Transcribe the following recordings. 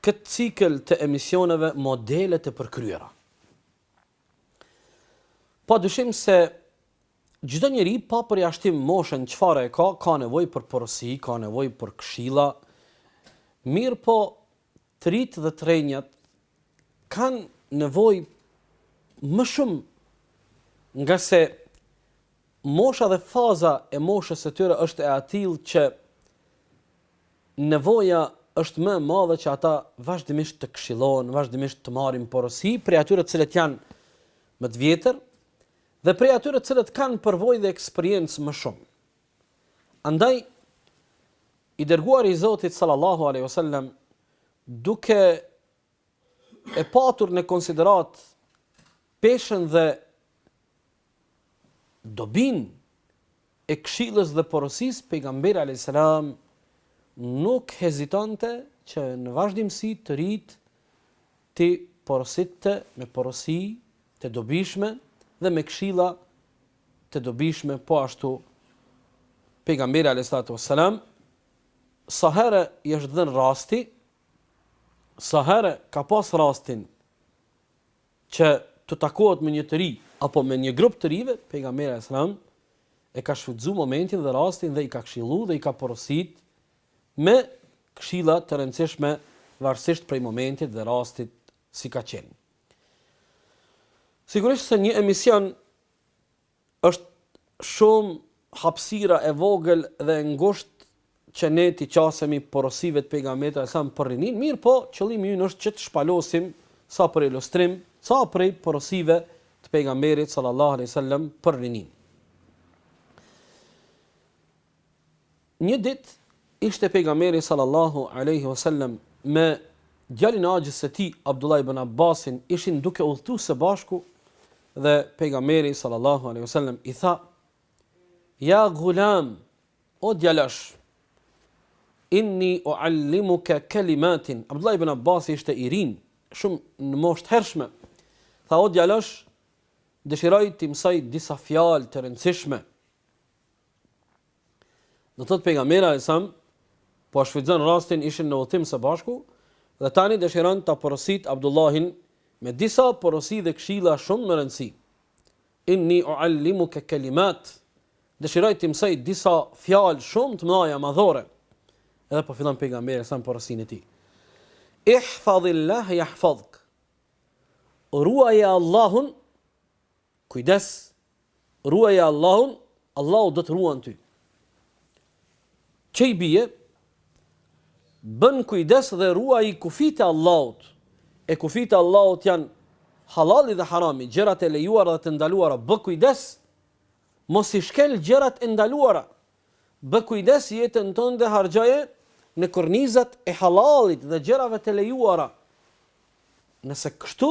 këtë cikël të emisioneve modele të përkryera. Pa dyshim se çdo njeri pa përjashtim moshën çfarë e ka, ka nevojë për porosi, ka nevojë për këshilla, mirëpo të rit dhe të rejat kanë nevojë më shumë nga se mosha dhe faza e moshës së tyre është e atillë që nevoja është më e madhe që ata vazhdimisht të këshillohen, vazhdimisht të marrin porosi prej atyre të cilët janë më të vjetër dhe prej atyre të cilët kanë përvojë dhe eksperiencë më shumë. Andaj i dërguari i Zotit sallallahu alaihi wasallam duke e patur në konsiderat peshën dhe dobinë e këshillës dhe porosisë pejgamberi alejhi selam nuk hezitonte që në vazhdimësi të rit t'i porositte me porosi të dobishme dhe me këshilla të dobishme po ashtu pejgamberi alejhi salatu ves selam sa herë i është dhënë rasti sa herë ka pas rastin që të takohet me një të ri apo me një grup të rive, pejgamberi alayhis salam e ka shfrytëzuar momentin dhe rastin dhe i ka këshilluar dhe i ka porosit me këshilla të rëndësishme varësisht prej momentit dhe rastit si ka qenë. Sigurisht se një emision Është shumë hapësira e vogël dhe e ngushtë që ne t'i qasemi porosive të Pejgamberit alajhi selam për rininë, mirëpo qëllimi ynë është që të shpalosim sa për ilustrim ca prej porosive të Pejgamberit sallallahu alejhi ve sellem për rininë. Një ditë ishte Pejgamberi sallallahu alejhi ve sellem me djalin e axhës së tij Abdullah ibn Abbasin ishin duke udhëtu së bashku dhe Pejgamberi sallallahu alejhi ve sellem i tha, Ja ghulam, o djalosh, inni uallimuke kelimatin, Abdullah ibn Abbasi ishte i rinj, shumë në moshë të hershme. Tha o djalosh, dëshiroj t'i mësoj disa fjalë të rëndësishme. Do të thotë pejgamberi alayhis salam po shfrytëzon rastin, ishin në udhëtim së bashku dhe tani dëshiron ta porosit Abdullahin me disa porosi dhe këshilla shumë me rëndësi. Inni uallimuka kalimat. Dëshiroj t'i mësoj disa fjalë shumë të mëdhaja madhore. Edhe po fillon pejgamberi alayhis salam porosinë e tij. Ihfazillah yahfazuk. Ruaje Allahun, kujdes, Ruaje Allahun, Allahu do të ruan ty. Që i bie, bën kujdes dhe ruaji kufijtë e Allahut. E kufijtë e Allahut janë halali dhe harami, gjërat e lejuara dhe të ndaluara. Bë kujdes, mos i shkel gjërat e ndaluara. Bë kujdes jetën tënde harxhoje në kornizat e halalit dhe gjërave të lejuara. Nëse kështu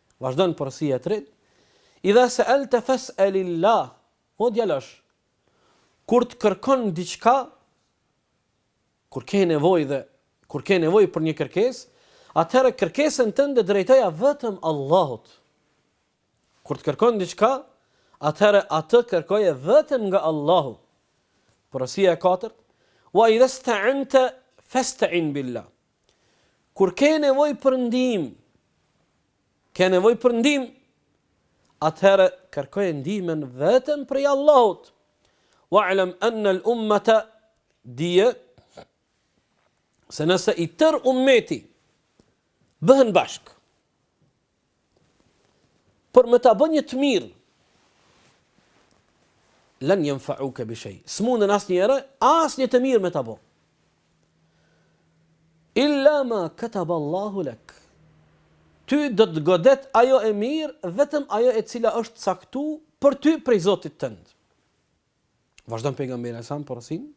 Vazhdon porosia e tretë, Idha sa'alta fas'alillah. O djalosh, kur të kërkon diçka, kur ke nevojë dhe kur ke nevojë për një kërkesë, atëherë kërkesën tënde drejtoja vetëm Allahut. Kur të kërkon diçka, atëherë atë kërkoje vetëm nga Allahu. Porosia e katërt, wa idha sta'anta fasta'in billah. Kur ke nevojë për ndihmë, ke nevojë për ndihmë, atëherë kërkoje ndihmën vetëm prej Allahut. Wa'lam anna al-ummata dije se nëse i tërë ummeti bëhen bashkë, Por me ta bë një të mirë, lem jenfeuke bi shej. S'munden asnjëri, asnjë të mirë me ta bë. Illa ma keteb Allahu lek. Ty do të godet ajo e mirë, vetëm ajo e cila është caktu për ty prej zotit tënd. Vazhdon Pejgamberi alejhi selam porosinë.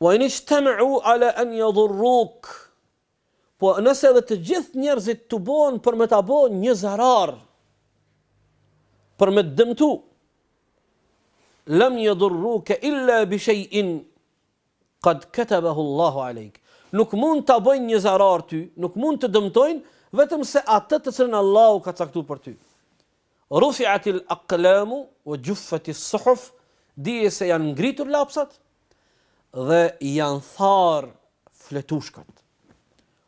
Wa inixhtemeu ala en jedurruk. Po nëse edhe të gjithë njerëzit tubohen për me ta bo një zarar, për me të dëmtu, lem jedurruke illa bi shejin, kad ketebehu Allahu alejk. Nuk mund të bëjnë një zarar ty, nuk mund të dëmtojnë, vetëm se atë të cilën Allahu ka caktu për ty. Rufi'at il aqlamu wa juffat is suhuf, dije se janë ngritur lapsat dhe janë tharë fletushkat.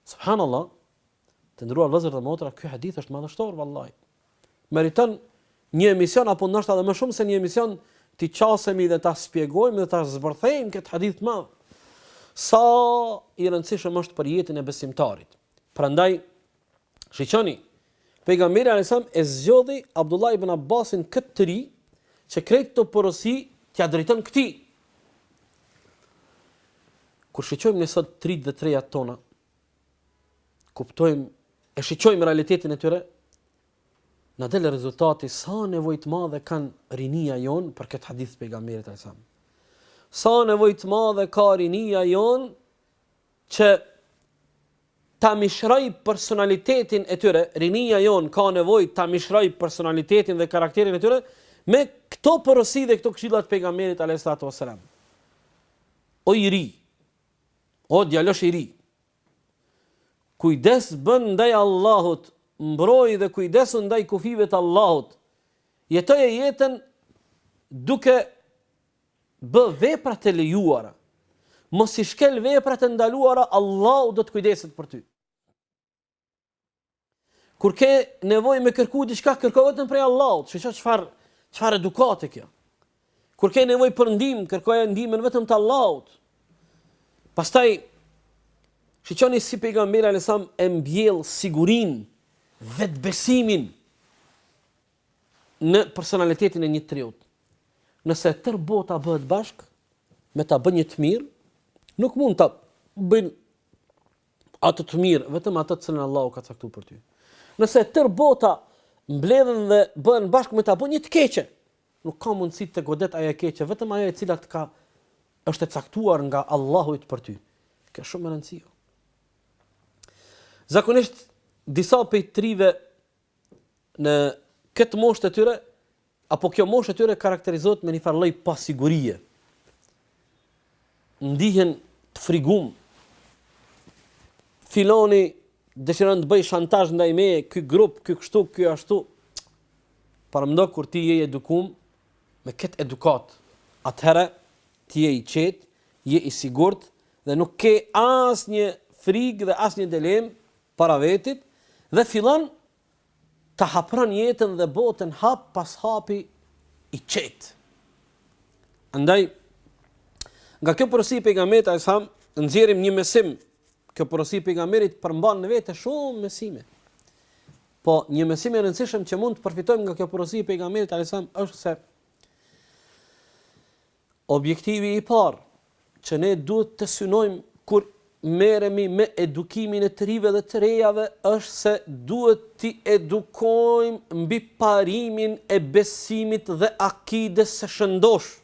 Subhanallah, të nderuar vëllezër dhe motra, ky hadith është madhështor, vallahi. Meriton një emision, apo ndoshta edhe më shumë se një emision, t'i qasemi dhe ta shpjegojmë dhe ta zbërthejmë këtë hadith të madh. Sa i rëndësishëm është për jetën e besimtarit. Prandaj, shiqoni, Pejgamberi alaihi selam e zgjodhi Abdullah ibn Abbasin këtë të ri, që krejt këto porosi t'ia drejton këtij. Kur shiqojmë ne sot të rinjtë dhe të rejat tona, kuptojmë e shiqojmë realitetin e tyre, na del rezultati sa nevojë të madhe kanë rinia jonë për këtë hadith të pejgamberit alajhi selam. Sa nevojë të madhe ka rinia jonë Që ta mishrojë personalitetin e tyre, rinia jonë ka nevojë ta mishrojë personalitetin dhe karakterin e tyre me këto porosi dhe këto këshilla të pejgamberit alejhi salatu vesselam. O i ri, o djalosh i ri, kujdes bën ndaj Allahut, mbroj dhe kujdesu ndaj kufijve të Allahut. Jetoje jetën duke Bë veprat e lejuara. Mos i shkel veprat e ndaluara, Allahu do të kujdeset për ty. Kur ke nevojë me kërku diçka, kërko vetëm prej Allahut. Shiqo çfarë çfarë edukate kjo. Kur ke nevojë për ndihmë, kërkoje ndihmën vetëm te Allahu. Pastaj shiqoni si pejgamberi alayhissalam e mbjell sigurinë, vetëbesimin. në personalitetin e një të riut. Nëse tërë bota bëhet bashkë me ta bë një të mirë, nuk mund ta bëjnë atë të mirë, vetëm atë të cilën Allahu ka caktu për ty. Nëse tërë bota mbledhen dhe bëhen bashkë me ta bë një të keqe, nuk ka mundësi t'godet ajo e keqe, vetëm ajo e cila të ka është e caktuar nga Allahu për ty. Kjo shumë e rëndësishme. Zakonisht disa prej të rive në këtë moshë të tyre, apo kjo moshë e tyre karakterizohet me një farë lloj pasigurie. Ndihen të frigum. Filani dëshiron të bëjë shantazh ndaj meje, ky grup, ky kështu, ky ashtu. Paramendo kur ti je i edukum me këtë edukatë, atëherë ti je i qetë, je i sigurt dhe nuk ke asnjë frigë dhe asnjë dilemë para vetes dhe fillon ta hapron jetën dhe botën hap pas hapi i qetë. Andaj nga kjo porosi e pejgamberit alayhis salam nxjerrim një mësim, kjo porosi e pejgamberit përmban në vete shumë mësime. Po një mësim i rëndësishëm që mund të përfitojmë nga kjo porosi e pejgamberit alayhis salam është se Objektivi i parë që ne duhet të synojmë kur merremi me edukimin e të rive dhe të rejave është se duhet t'i edukojmë mbi parimin e besimit dhe akides së shëndoshë.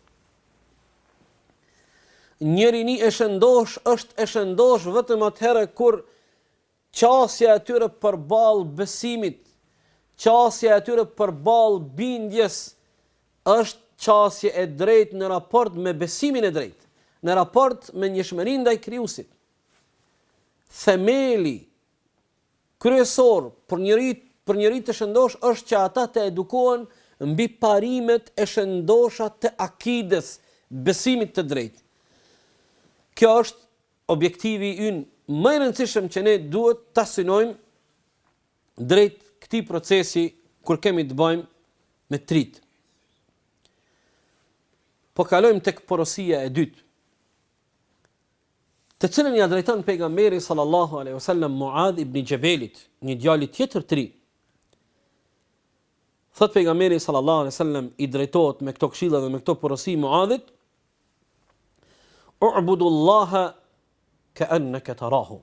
Një rini e shëndoshë është e shëndoshë vetëm atëherë kur Qasja e tyre përballë besimit, qasja e tyre përballë bindjes është qasje e drejtë në raport me besimin e drejtë, në raport me njëshmërinë ndaj Krijuesit. Themeli kryesor për një ri për një rini të shëndoshë është që ata të edukohen mbi parimet e shëndosha të akides, besimit të drejtë. Kjo është Objektivi ynë më i rëndësishëm që ne duhet ta synojmë drejt këtij procesi kur kemi të bëjmë me t'rit. Po kalojmë tek porosia e dytë. Të cilën ja drejton pejgamberi sallallahu alaihi wasallam Muadh ibni Xhebelit, një djali tjetër t'ri. Thot pejgamberi sallallahu alaihi wasallam i drejtohet me këto këshilla dhe me këto porosi Muadhit, U'budu Allahe ke enneke terahu.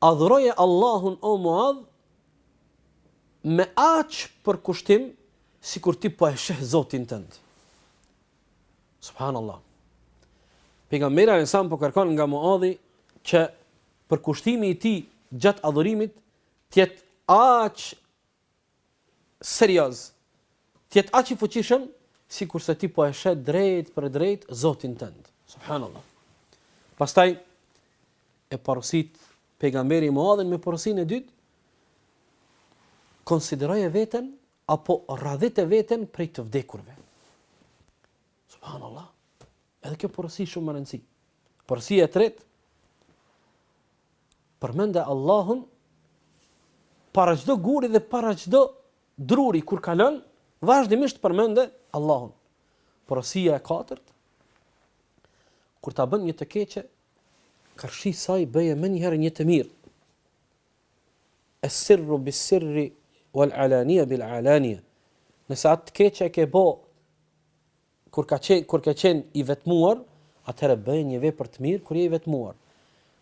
Adhuroje Allahun o Muadh me aq përkushtim sikur ti po e sheh Zotin tënd. Subhanallah. Pejgamberi alejhi selam po kërkon nga Muadhi që përkushtimi i tij gjatë adhurimit t'jetë aq serioz, të jetë aq i fuqishëm sikurse ti po e sheh drejtpërdrejt Zotin tënd. Subhanallah. Pastaj e porosit pejgamberi Muadhin me porosinë e dytë konsideroje veten apo radhite veten prej të vdekurve. Subhanallah. Edhe kjo porosi shumë me rëndësi. Porosia e tretë Përmende Allahun para çdo guri dhe para çdo druri kur kalon, vazhdimisht përmende Allahun. Porosia e katërt, kur ta bën një të keqe, karshi saj bëje menjëherë një të mirë. Essirru bi sirri wal alania bil alania. Nëse atë të keqe e ke bo Kur ka qenë, kur ke qenë i vetmuar, atëherë bëje një vepër të mirë kur je i vetmuar.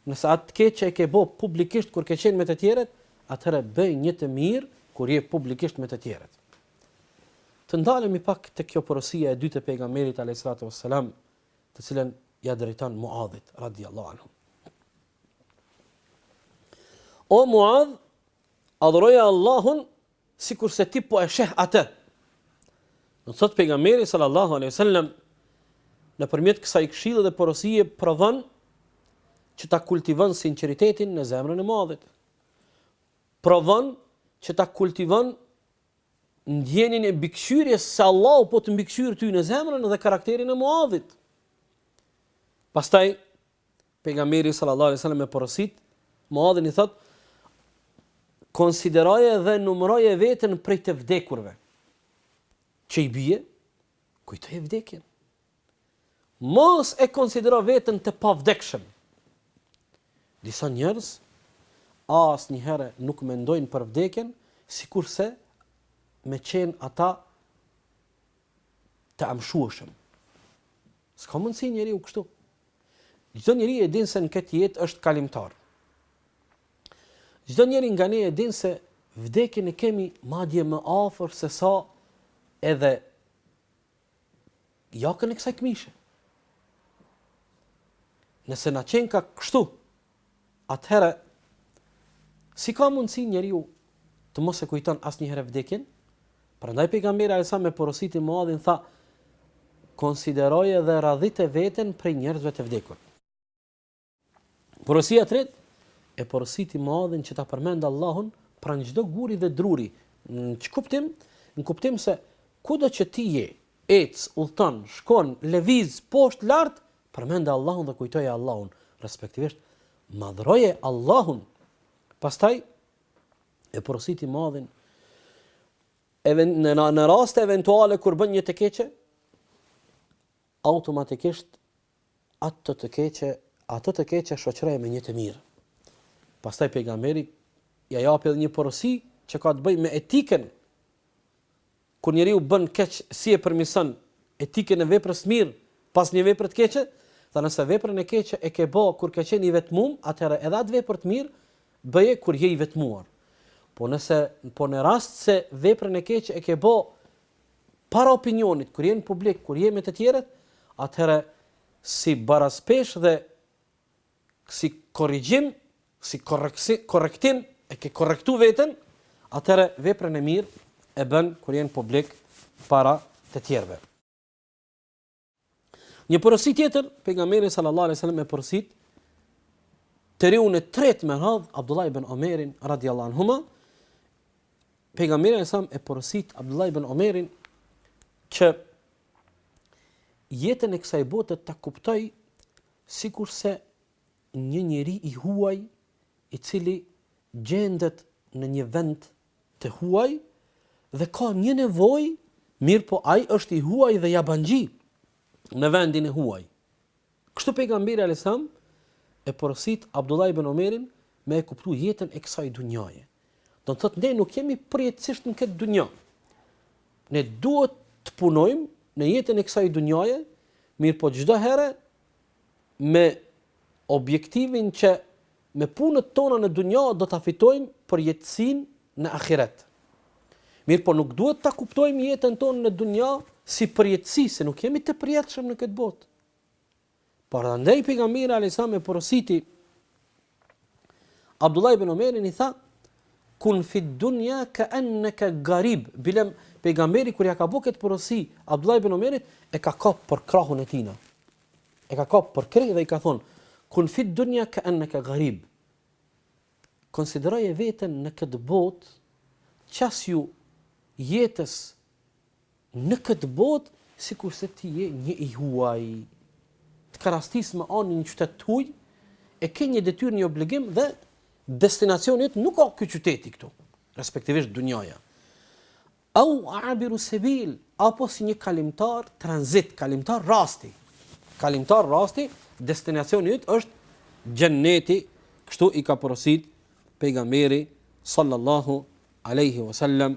Nëse atë të keqe e ke bo publikisht kur ke qenë me të tjerët, atëherë bëj një të mirë kur je publikisht me të tjerët. Të ndalemi pak tek kjo porosia e dytë e pejgamberit alejhissalatu wassalam, të cilën ja drejton Muadhit radiallahu anhu. O Muadh, adhuroje Allahun sikurse ti po e sheh atë. Do thotë pejgamberi sallallahu alaihi wasallam nëpërmjet kësaj këshille dhe porosie provon që ta kultivon sinqeritetin në zemrën e Muadhit. Provon që ta kultivon ndjenjën e mbikëqyrjes se Allahu po të mbikëqyr ty në zemrën dhe karakterin e Muadhit. Pastaj, Pejgamberi sallallahu alaihi wasallam e porosit Muadhin i thotë konsideroje dhe numëroje veten prej të vdekurve. Që i bie, kujtoje vdekjen. Mos e konsidero veten të pavdekshëm. Disa njerëz, asnjëherë nuk mendojnë për vdekjen, sikurse me qenë ata të amshueshëm. S'ka mundësi njeriu kështu. Çdo njeri e din se në këtë jetë është kalimtar. Çdo njeri nga ne e din se vdekjen e kemi madje më afër se sa edhe jakën e kësaj këmishe. Nëse na qenka kështu, atëherë si ka mundësi njeriu të mos e kujtojë asnjëherë vdekjen? Prandaj pejgamberi alayhis salam e porositi Muadhin tha konsideroje dhe radhite veten prej njerëzve të vdekur. Porosia e tretë e porositi Muadhin që ta përmend Allahun pranë çdo guri dhe druri. Në ç'kuptim? Në kuptim se kudo që ti je, ec, udhton, shkon, lëviz poshtë lart, Përmende Allahun dhe kujtoje Allahun, respektivisht madhroje Allahun. Pastaj e porositi Muadhin edhe në në raste eventuale kur bën një të keqe automatikisht atë të keqe atë të keqe shoqëroje me një të mirë. Pastaj pejgamberi ia jep edhe një porosi që ka të bëjë me etikën Kur njeriu bën keq si e përmirëson etikën e veprës së mirë pas një vepre të keqe? Dhe nëse veprën e keqe e ke ba kur ke qenë i vetmum atëherë edhe atë vepër të mirë bëje kur je i vetmuar. Po nëse po në rast se veprën e keqe e ke ba para opinionit kur je në publik kur je me të tjerët atëherë si baraspeshë dhe si korrigjim, si korrektim, e ke korrektu veten, atëherë veprën e mirë e bën kur je në publik para të tjerëve. Një porosi tjetër, pejgamberi sallallahu alaihi wasallam e porosit të riun e tretë me radhë Abdullah ibn Omerin radhiyallahu anhuma. Pejgamberi sa e porosit Abdullah ibn Omerin që jetën e kësaj bote ta kuptojë Sikurse një njeri i huaj i cili gjendet në një vend të huaj dhe ka një nevojë, mirëpo ai është i huaj dhe jabanxhi në vendin e huaj. Kështu Pejgamberi alajhi selam e porosit Abdullah ibn Omerin me e kuptu jetën e kësaj dunjaje. Do të thotë ne nuk jemi përjetësisht në këtë dunja. Ne duhet të punojmë në jetën e kësaj dunjaje, mirëpo çdo herë me objektivin që me punët tona në dunja do ta fitojmë përjetësinë në ahiret. Mirëpo nuk duhet ta kuptojmë jetën tonë në dunja si përjetësi, se nuk jemi të përjetshëm në këtë botë. Por andej pejgamberi alayhis salam e porositi Abdullah ibn Omerin i tha kun fi dunya ka annaka garib bilem pejgamberi kur ja ka bo këtë porosi Abdullah ibn Omerit e ka kap për krahun e tina e ka kap për krahun dhe i ka thon kun fi dunya ka annaka garib konsideroje veten në këtë botë qasju jetës në këtë botë sikurse ti je një i huaj. Të ka rastisë me kanë në një qytet të huaj, e ke një detyrë, një obligim dhe destinacioni yt nuk o ky qyteti këtu, respektivisht dunjaja. Au abiru sebil, apo si një kalimtar tranzit, kalimtar rasti. Kalimtar rasti, destinacioni yt është xhenneti, kështu i ka porosit pejgamberi sallallahu alaihi wasallam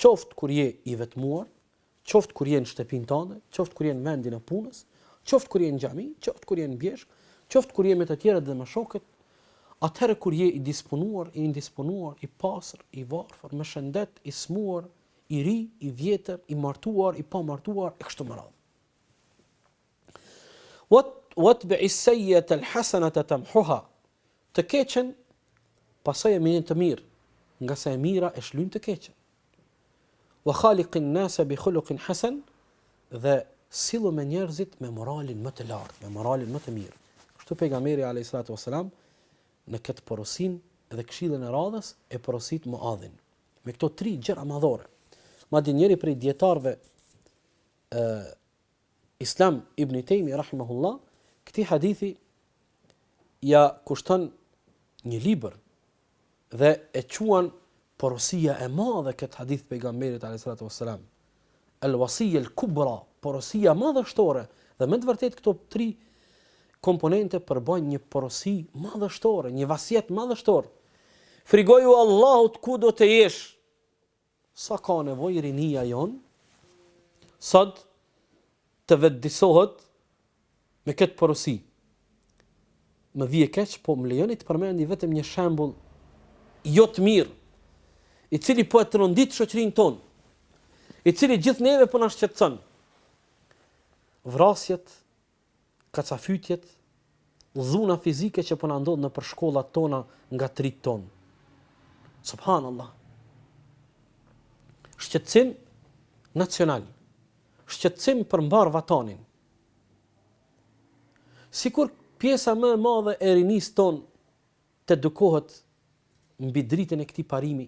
Qoftë kur je i vetmuar, qoftë kur je në shtëpinë tënde, qoftë kur je në vendin e punës, qoftë kur je në xhami, qoftë kur je në bjeshkë, qoftë kur je me të tjerët dhe me shokët, atëherë kur je i disponuar, i indisponuar, i pasur, i varfër, me shëndet, i smuar, i ri, i vjetër, i martuar, i pamartuar e kështu me radhë. Watbi as-sayyi'ata al-hasanata tamhuha. Të keqen pasoje me një të mirë, ngase e mira e shlyn të keqen. Wa khaliqin nasa bi khuluqin hasan dhe sillu me njerëzit me moralin më të lartë, me moralin më të mirë. Kështu pejgamberi alayhi salatu wasalam në këtë porosinë dhe këshillën e radhës e porosit Muadhin. Me këto tri gjëra madhore. Madje njëri prej dietarëve ë Islam Ibn Tejmi rahimahullah këtij hadithi ja kushton një libër dhe e quan porosia e madhe këtë hadith të pejgamberit alayhi salatu wassalam al wasiya al kubra porosia madhështore dhe me të vërtetë këto tri komponente përbajnë një porosi madhështore, një vasjet madhështor. Frigoju Allahut ku do të jesh. Sa ka nevojë rinia jonë sot të vetëdijsohet me këtë porosi. Më vjen keq, po më lejoni të përmendi vetëm një shembull jo të mirë, i cili po e trondit shoqërinë tonë, i cili gjithë neve po na shqetëson. Vrasjet kacafytjet, dhuna fizike që po na ndodh nëpër shkollat tona nga të rit tonë. Subhanallah. Shqetësim nacional. Shqetësim për mbarë vatanin. Sikur pjesa më e madhe e rinisë tonë të edukohet mbi dritën e këtij parimi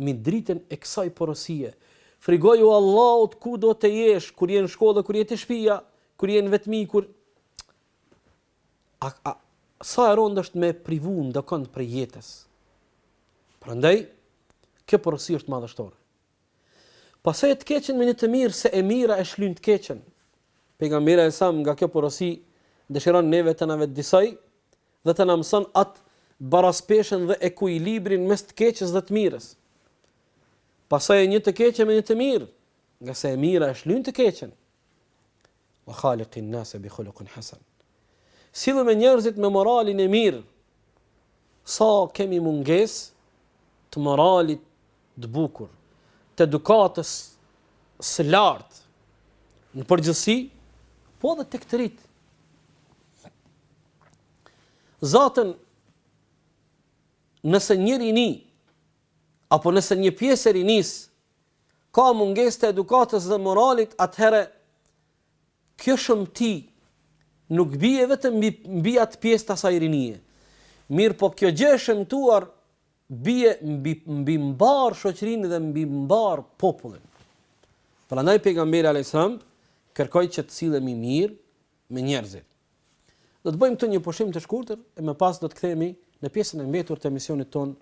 Mbi dritën e kësaj porosie, Frigoju Allahut kudo të jesh, kur je në shkollë, kur je te shpia, kur je në vetmi, kur a, a, sa e rëndë është me privu ndëkënd prej jetës. Prandaj, kjo porosi është madhështore. Pasoje të keqen me një të mirë, se e mira e shlyn të keqen. Pejgamberi a.s. nga kjo porosi, dëshiron neve të na vetëdijesojë, dhe të na mëson atë baraspeshen dhe ekuilibrin mes të keqes dhe të mirës. Pasoje një të keqe me një të mirë, ngase e mira e shlyn të keqen. Wa khaliqin nase bi khuluqin hasan. Sillu me njerëzit me moralin e mirë. Sa kemi mungesë të moralit të bukur, të edukatës së lartë, në përgjithësi, po edhe tek të rinjtë. Zaten, nëse një rini, apo nëse një pjesë e rinisë, ka mungesë të edukatës dhe moralit, atëherë, kjo shëmti, nuk bie vetëm mbi, mbi atë pjesë të asaj rinie. Mirëpo kjo gjë e shëmtuar, bie mbi, mbi mbarë shoqërinë dhe mbi mbarë popullin. Prandaj pejgamberi a.s. kërkoi që të sillemi mirë me njerëzit. Do të bëjmë këtu një pushim të shkurtër e më pas do të kthehemi në pjesën e mbetur të emisionit tonë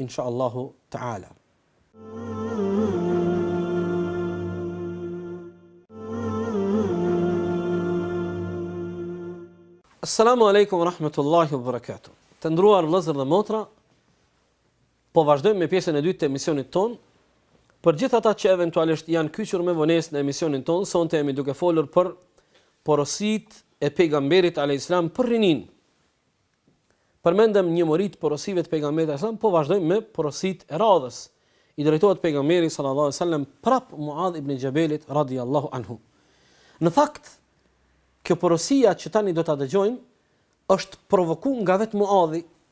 inshallahu taala. Assalamu alaikum wa rahmatullahi wa barakatuh. Të nderuar vëllezër dhe motra, Po vazhdojmë me pjesën e dytë të emisionit tonë. Për gjithë ata që eventualisht janë kyçur me vonesë në emisionin tonë, sonte jemi duke folur për porositë e pejgamberit alayhiselam për rininë. Përmendëm një mori të porosive të pejgamberit alayhiselam, po vazhdojmë me porositë e radhës. I drejtohet pejgamberi sallallahu alaihi wasallam prap Muadh ibn Jabelit radhiyallahu anhu. Në fakt, kjo porosia që tani do ta dëgjojmë është provokuar nga vetë Muadhi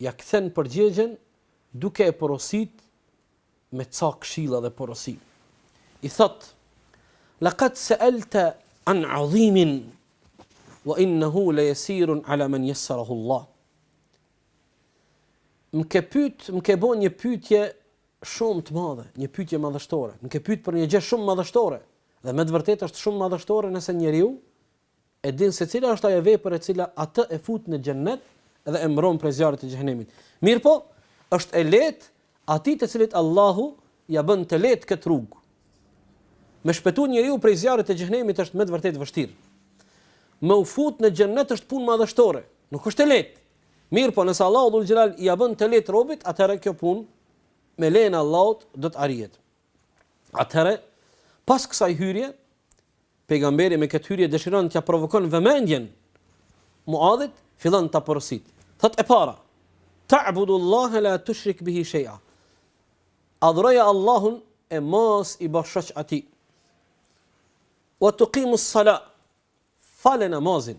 ia kthen përgjigjen duke e porosit me ca këshilla dhe porosi. I thotë, Laqad sa'alta an 'azimin wa innahu la yasirun 'ala men yassarahu Allah. Më ke pyet, më ke bërë një pyetje shumë të madhe, një pyetje madhështore. Më ke pyet për një gjë shumë madhështore dhe me të vërtetë është shumë madhështore nëse njeriu E din se cila është ajo vepër e cila atë e fut në xhennet dhe e mbron prej zjarrit të xhehenemit. Mirpo, është e lehtë atij të cilit Allahu ja bën të lehtë këtë rrugë. Me shpëtu njeriu prej zjarrit të xhehenemit është me të vërtetë vështirë. Me u fut në xhennet është punë madhështore, nuk është e lehtë. Mirpo, nëse Allahu dhul xhelal ja bën të lehtë robit, atëherë kjo punë me lejen e Allahut do të arrihet. Atëherë, pas kësaj hyrje, pejgamberi me këtë hyrje dëshiron t'ia provokon vëmendjen Muadhit, fillon ta porosit. Thot e para: "Ta'budu Allah la tushrik bihi shay'a." Adhuroja Allahun e mos i bën shok atij. "Wa tuqimu as-sala." Fale namazin.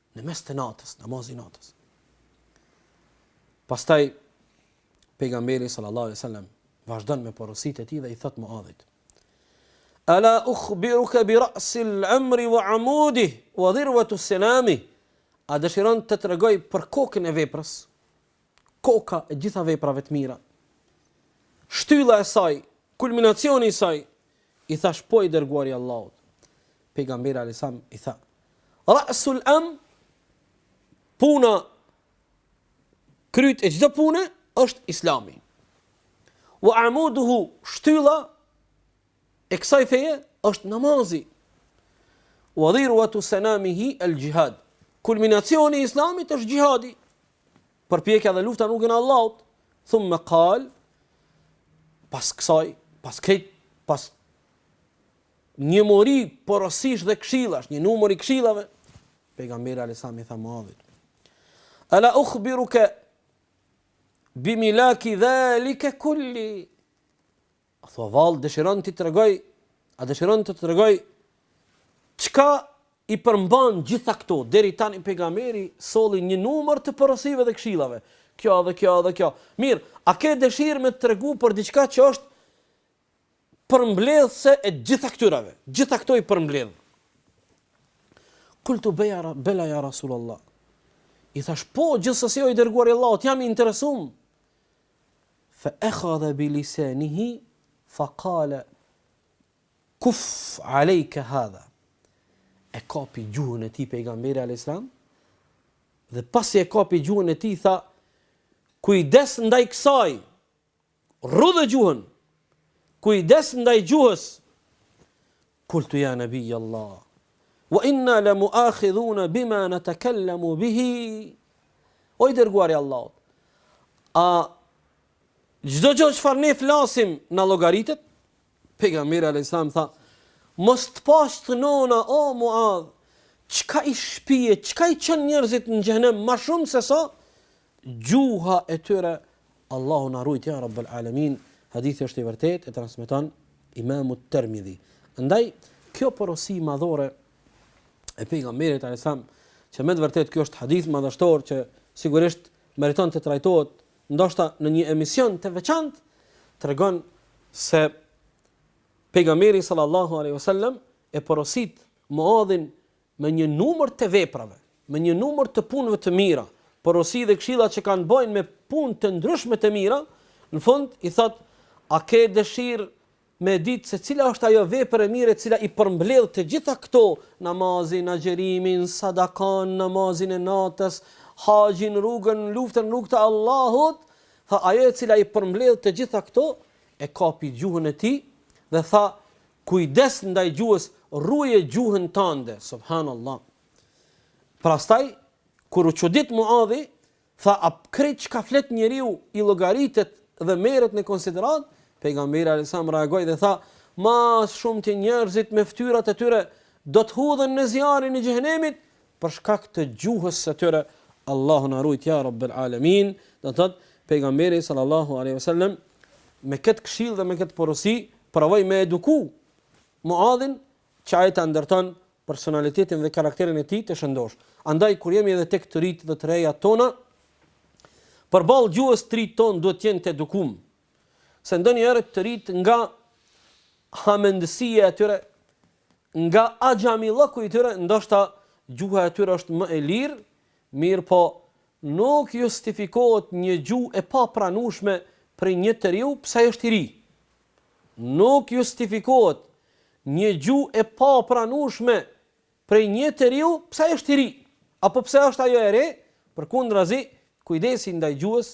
Në mes të natës, namazi i natës. Pastaj, pejgamberi sallallahu alaihi wasallam vazhdon me porositë e tij dhe i thot Muadhit: "Ala ukhbiruka bi ra's al-amri wa 'amudihi wa dhirwati sanamihi?" A dëshiron të tregoj për kokën e veprës? koka e gjitha veprave të mira. Shtylla e saj, kulminacioni i saj, i thash po i dërguari i Allahut. Pejgamberi alayhis salam i tha: "Ra'sul amr puna kryt e çdo pune është Islami. Wa amuduhu shtylla e kësaj feje është namazi. Wa dhirwatu sanamihi al-jihad. Kulminacioni i Islamit është jihadi. Përpjekja dhe lufta n'rrugën e Allahut. Thumma qal pas kësaj, pas këtij, pas një mori porosish dhe këshillash, një numër i këshillave, pejgamberi alayhis salam i tha Muadhit: "Ala ukhbiruka bi milaki dhalika kulli?" A thua vallë dëshiron të tregoj, a dëshiron të tregoj çka i përmban gjitha këto deri tani pejgamberi solli një numër të porosive dhe këshillave. Kjo dhe kjo dhe kjo. Mirë, a ke dëshirë me të tregu për diçka që është përmbledhëse e gjitha këtyrave. Gjitha këto i përmbledh. Kultu beja bela ja Rasulullah. I thash po gjithsesi o i dërguar i Allahut, jam i interesum. fa akhadha bi lisanihi fa kale kuf alejke hadha e kapi gjuhën e tij pejgamberi alayhis salam dhe pasi e kapi gjuhën e tij tha kujdes ndaj kësaj rrudhe gjuhën kujdes ndaj gjuhës Kultu ja Nebijallah, Wa inna la mu'akhidhuna bima natakallamu bihi. O i dërguari i Allahut, a çdo gjo çfarë ne flasim na llogaritet? Pejgamberi alayhis salam tha, mos të pastë nona o Muadh, çka i shtie, çka i çon njerëzit në xhehenem ma shumë se sa gjuha e tyre Allahu na ruajt ja rabbel alamin hadithi është i vërtet e transmeton imamu Tirmidhi andaj kjo porosi madhore e pejgamberit alayhis salam që me të vërtet kjo është hadith madhështor që sigurisht meriton të trajtohet ndoshta në një emision të veçantë tregon se pejgamberi sallallahu alaihi wasallam e porosit Muadhin me një numër të veprave, me një numër të punëve të mira, porosi dhe këshilla që kanë të bëjnë me punë të ndryshme të mira, në fund i thotë, a ke dëshirë me ditë se cila është ajo vepër e mirë e cila i përmbledhë të gjitha këto, namazin, agjerimin, sadakan, namazin e natës, haxhin, rrugën, luftën, rrugë të Allahut, tha ajo e cila i përmbledhë të gjitha këto, e kapi gjuhën e tij, dhe tha, Kujdes ndaj gjuhës ruaje gjuhën tande subhanallah pastaj kur u çudit muadhi tha a krejt çka flet njeriu i llogaritet dhe merret në konsideratë pejgamberi alayhis salam reagoi dhe tha ma shumë që njerëzit me fytyrat e tyre do të hudhen në zjarrin e xhehenemit për shkak të gjuhës së tyre Allahu na ruajt ja Rabbel Alemin do të thotë pejgamberi sallallahu alaihi wasallam me këtë këshill dhe me këtë porosi provoi me eduku Muadhin që ai ta ndërton personalitetin dhe karakterin e tij të shëndosh. Andaj kur jemi edhe tek të rit dhe të rejat tona, përball gjuhës të rit ton duhet të jenë të edukum. Se ndonjëherë të rit nga hamendësia e tyre nga axhamillëku i tyre ndoshta gjuha e tyre është më e lirë, mirëpo nuk justifikohet një gjuhë e papranueshme prej një të riu pse ai është i ri. Nuk justifikohet një gjuhë e papranueshme prej një të riu pse ai është i ri, apo pse është ajo e re, përkundrazi kujdesi ndaj gjuhës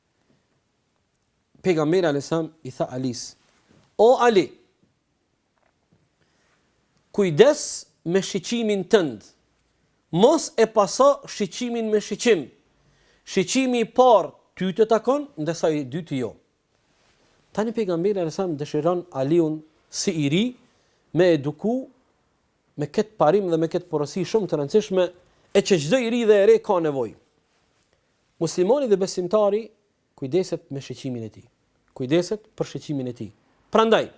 Pejgamberi alayhis salam i tha Alis: "O Ali, kujdes me shiqimin tënd. Mos e paso shiqimin me shiqim. Shiqimi i parë ty të takon, ndërsa i dyti jo." Tani pejgamberi alayhis salam dëshiron Aliun si i ri me eduku me këtë parim dhe me këtë porosi shumë të rëndësishme e që çdo i ri dhe e re ka nevojë. Muslimani dhe besimtari kujdeset me shiqimin e tij. Kujdeset për shiqimin e tij. Prandaj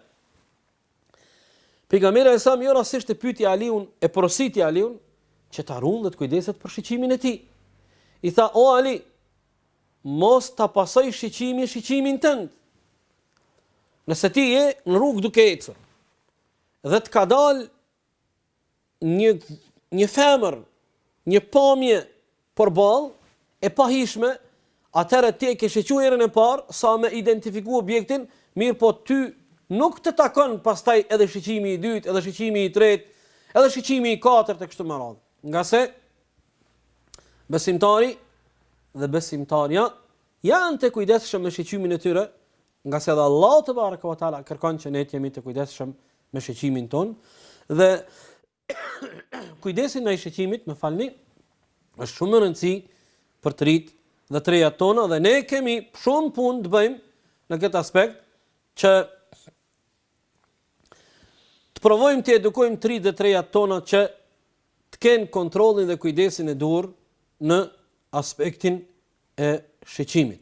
Pejgamberi alayhis salam jo rastësisht e pyeti Aliun, e porositi Aliun që ta ruan dhe të kujdeset për shiqimin e tij. I tha o Ali, mos ta pasojë shiqimi shiqimin tënd. Nëse ti je në rrugë duke ecur dhe të ka dal një një femër, një pamje përballë e pahijshme, atëherë ti e ke shiquar herën e parë sa me identifiku objektin, mirëpo ty nuk të takon pastaj edhe shiqimi i dytë, edhe shiqimi i tretë, edhe shiqimi i katërt e kështu me radhë. Ngase besimtari dhe besimtarja janë të kujdesshëm me shiqimin e tyre, ngase edhe Allahu tebareke ue teala kërkon që ne të jemi të kujdesshëm me shiqimin tonë, dhe kujdesin e shiqimit, me falni, është shumë me rëndësi për të rinjtë dhe të rejat tona, dhe ne kemi shumë punë të bëjmë në këtë aspekt, që të provojmë t'i edukojmë të rinjtë dhe të rejat tona që të kenë kontrollin dhe kujdesin e duhur në aspektin e shiqimit.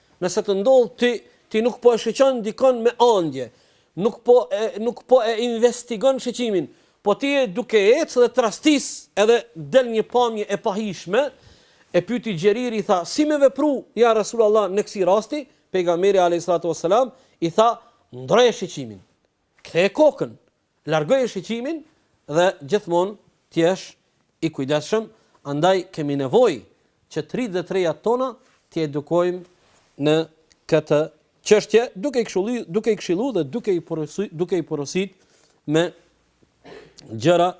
Nëse të ndodh ty, ti nuk po e shiqon dikon me andje, nuk po e nuk po e investigon shiqimin, po ti je duke ecë dhe të rastis edhe del një pamje e pahijshme, e pyeti Xheriri i tha, si me vepru, ja Resulallah në kësi rasti, Pejgamberi alejhi salatu vesselam i tha, ndrroje shiqimin, ktheje kokën, Largoje shiqimin dhe gjithmonë të jesh i kujdesshëm, andaj kemi nevojë që të rinjtë dhe të rejat tona t'i edukojmë në këtë çështje, duke i këshillu duke i këshillu dhe duke i duke i porositë me gjëra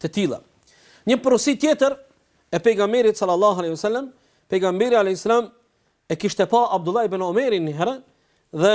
të tilla. Një porosi tjetër e pejgamberit sallallahu alaihi wasallam, pejgamberi alaihi salam e kishte pa Abdullah ibn Omerin një herë dhe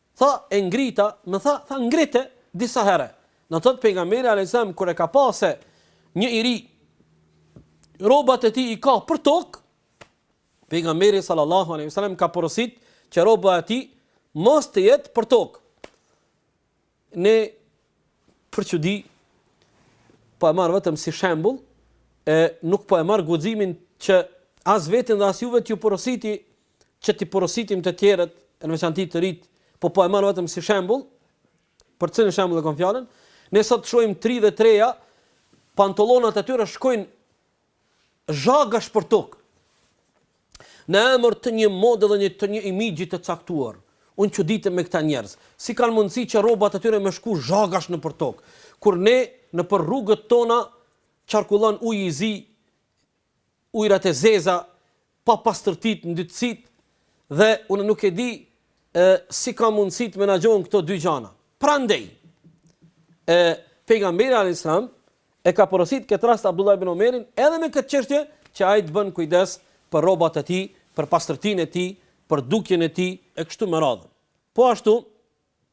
Tha, E ngrita, më tha, tha ngrite disa herë. Do të thotë pejgamberi alayhis salam kur e ka pa se një i ri rrobat e tij i ka për tokë, pejgamberi sallallahu alaihi wasallam ka porosit që rroba e tij mos të jetë për tokë. Ne për çudi po e marr vetëm si shembull e nuk po e marr guximin që as veten dhe as juve t'ju porositi që t'i porositim të tjerët, në veçanti të rinjtë, po po e marr vetëm si shembull, për cilin shembull e kam fjalën, ne sot shohim të rinj dhe të reja pantallonat e tyre shkojnë zhagash për tokë. Në emër të një mode dhe një të një imixhi të caktuar. Unë çuditem me këta njerëz. Si kanë mundësi që rrobat e tyre me shku zhagash nëpër tokë, kur ne nëpër rrugët tona qarkullon uji i zi ujërat e zeza, papastërtitë, ndytësitë dhe unë nuk e di e, si ka mundësi të menaxhohen këto dy gjana. Prandej, e, pejgamberi alayhis salam e ka porosit këtë rast Abdullah ibn Omerin edhe me këtë çështje që ai të bën kujdes për rrobat e tij, për pastërtinë e tij, për dukjen e tij e kështu me radhë. Po ashtu,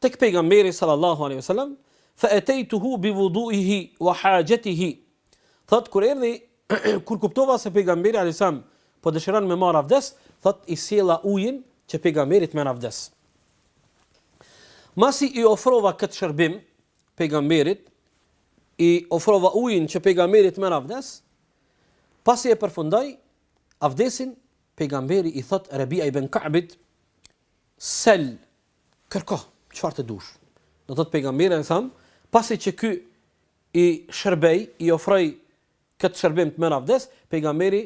tek Pejgamberi sallallahu alejhi wasallam, fa ataytuhu bi wudu'ihi wa hajatihi. Thot kur erdhi kur kuptova se Pejgamberi alejhi salam po dëshiron me marr avdes, thot i sjella ujin që Pejgamberi të merr avdes. Masi i ofrova këtë shërbim Pejgamberit, i ofrova ujin që Pejgamberi të merr avdes, pasi e përfundoi avdesin, Pejgamberi i thot Rabi'a ibn Ka'bit, "Sel Kërko çfarë të dush. Do thotë pejgamberi alejhi selam, pasi që ky i shërbej, i ofroi këtë shërbim të merr avdes, pejgamberi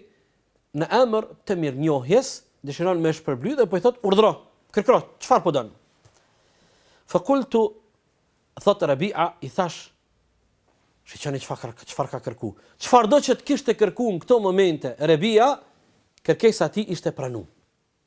në emër të mirënjohjes dëshiron me e shpërbly dhe po i thotë urdhëro, kërko çfarë po don. Fa kultu, thot Rabi'a i thash Shikoni çfarë çfarë ka kërku. Çfarë do që të kishte kërku në këto momente Rabi'a, kërkesa e tij ishte pranu.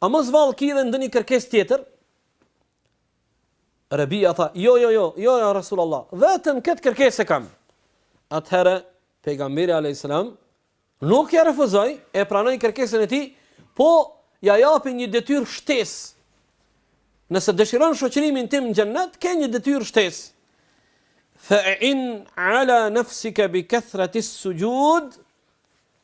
A mos vallë ki dhe ndonjë kërkesë tjetër? Rebia tha, jo, jo, jo, jo, ja Rasul Allah, vetëm këtë kërkesë e kam. Atëherë, pejgamberi a.s. nuk ja refuzoi, e pranoi kërkesën e ti, po ja jep një detyrë shtesë. Nëse dëshiron shoqërimin tim në xhennet, ke një detyrë shtesë. Fa a'inni ala nafsika bi kathrati sujud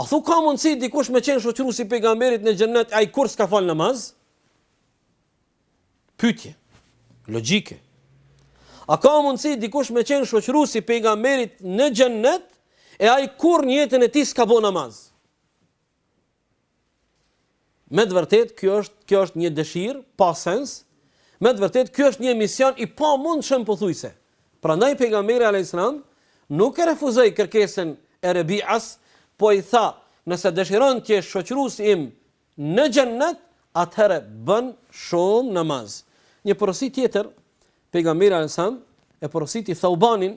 A thu ka mundësi dikush me qenë shoqërues i pejgamberit në xhennet e ai kurrë s'ka fal namaz? Pyetje logjike. A ka mundësi dikush me qenë shoqërues i pejgamberit në xhennet e ai kurrë në jetën e tij s'ka bën namaz? Me të vërtetë kjo është, kjo është një dëshirë pa sens, me të vërtetë kjo është një mision i pamundshëm pothuajse. Prandaj pejgamberi alayhis salam nuk e refuzoi kërkesën e Rabi'as, po i tha, nëse dëshiron të jesh shoqëruesi im në xhennet, atëherë bën shumë namaz. Një porosi tjetër, pejgamberi alayhis salam e porositi Thaubanin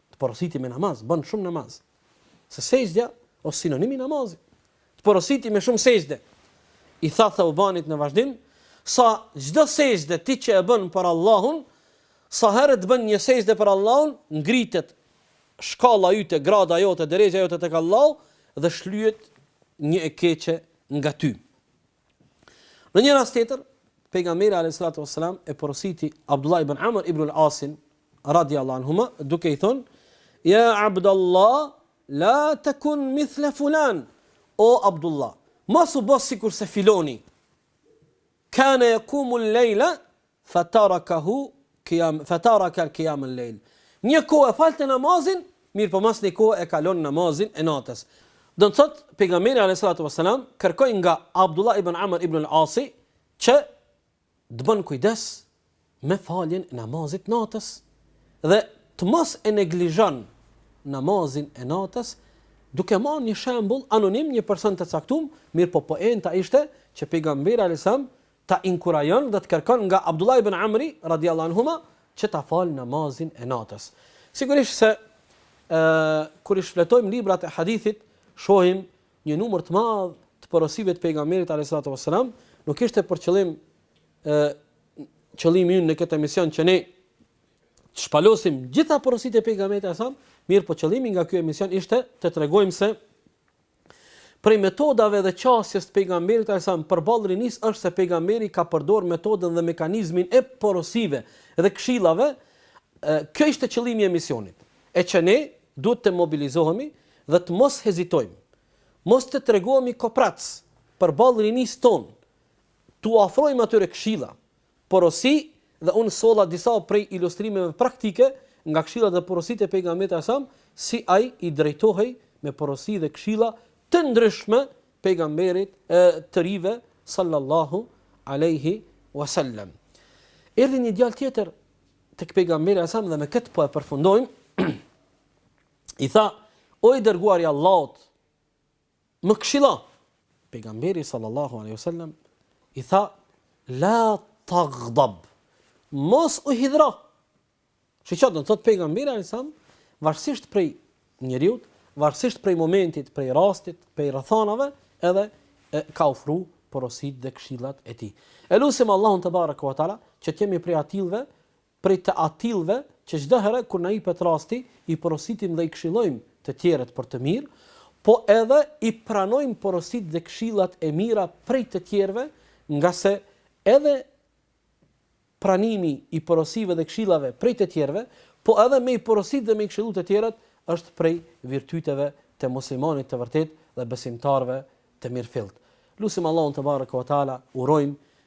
Të porositi me namaz, bën shumë namaz. Se sexhdja është sinonim i namazit. Të porositi me shumë sexhde. I tha Thaubanit në vazhdim, se çdo sexhde ti që e bën për Allahun, sa herë të bën një sexhde për Allahun, ngritet shkalla jote, grada jote, derexha jote tek Allahu dhe shlyhet një e keqe nga ty. Në një rast tjetër, pejgamberi alayhi salatu wasalam e porositi Abdullah ibn Amr ibn al-Asin radiallahu anhuma duke i thënë ja Abdullah la takun mithla fulan o Abdullah mos u bësh sikur se filoni kana yaqumu al-layla Fatarakahu qiyam fataraka qiyam al-lejl. Një kohë e falte namazin, mirëpo mas një kohe e kalon namazin e natës. Do të thotë pejgamberi alayhi salatu wassalam kërkoi nga Abdullah ibn Amr ibn al-Asi që të bën kujdes me faljen e namazit të natës dhe të mos e neglizhon namazin e natës duke marrë një shembull anonim një person të caktuar, mirëpo poenta ishte që pejgamberi alayhi salam ta inkurajon dhe të kërkon nga Abdullah ibn Amri, radijallahu anhuma, që ta falë namazin e natës. Sigurisht se ë kur i shfletojmë librat e hadithit, shohim një numër të madh të porosive të pejgamberit alayhis salatu wassalam, nuk ishte për qëllim ë qëllimi ynë në këtë emision që ne të shpalosim gjitha porositë e pejgamberit alayhis salam, mirëpo qëllimi nga ky emision ishte të tregojmë se Prej metodave dhe qasjes të Pejgamberit alajhi selam përballë rinisë është se Pejgamberi ka përdorë metodën dhe mekanizmin e porosive dhe këshillave, kjo ishte qëllimi i emisionit, e që ne duhet të mobilizohemi dhe të mos hezitojmë, mos të tregohemi kopracë përballë rinisë tonë, t'u afrojmë atyre këshilla, porosi dhe unë solla disa prej ilustrimeve praktike nga këshillat dhe porositë e Pejgamberit alajhi selam si ai i drejtohej me porosi dhe këshilla të ndryshme Pejgamberit të rinjve sallallahu alejhi wasallam. Erdhi një djalë tjetër tek Pejgamberi alajhi selam dhe me këtë po e përfundojmë. I tha, o i dërguari i Allahut, Më këshillo. Pejgamberi sallallahu alaihi wasallam i tha la taghdab. Mos u hidhro. Shiqo, do të thotë pejgamberi alaihi wasallam, varësisht prej njeriut, varësisht prej momentit, prej rastit, prej rrethanave, edhe e ka ofru porositë dhe këshillat e tij. E lusim Allahun tebareke ue teala që të jemi prej atillëve prej të atillëve që çdo herë kur na jepet rasti i porositim dhe i këshillojmë të tjerët për të mirë, po edhe i pranojmë porositë dhe këshillat e mira prej të tjerëve, ngase edhe pranimi i porosive dhe këshillave prej të tjerëve, po edhe me i porosit dhe me i këshillu të tjerët është prej virtyteve të muslimanit të vërtetë dhe besimtarëve të mirëfilltë. Lusim Allahun tebareke ue teala, urojmë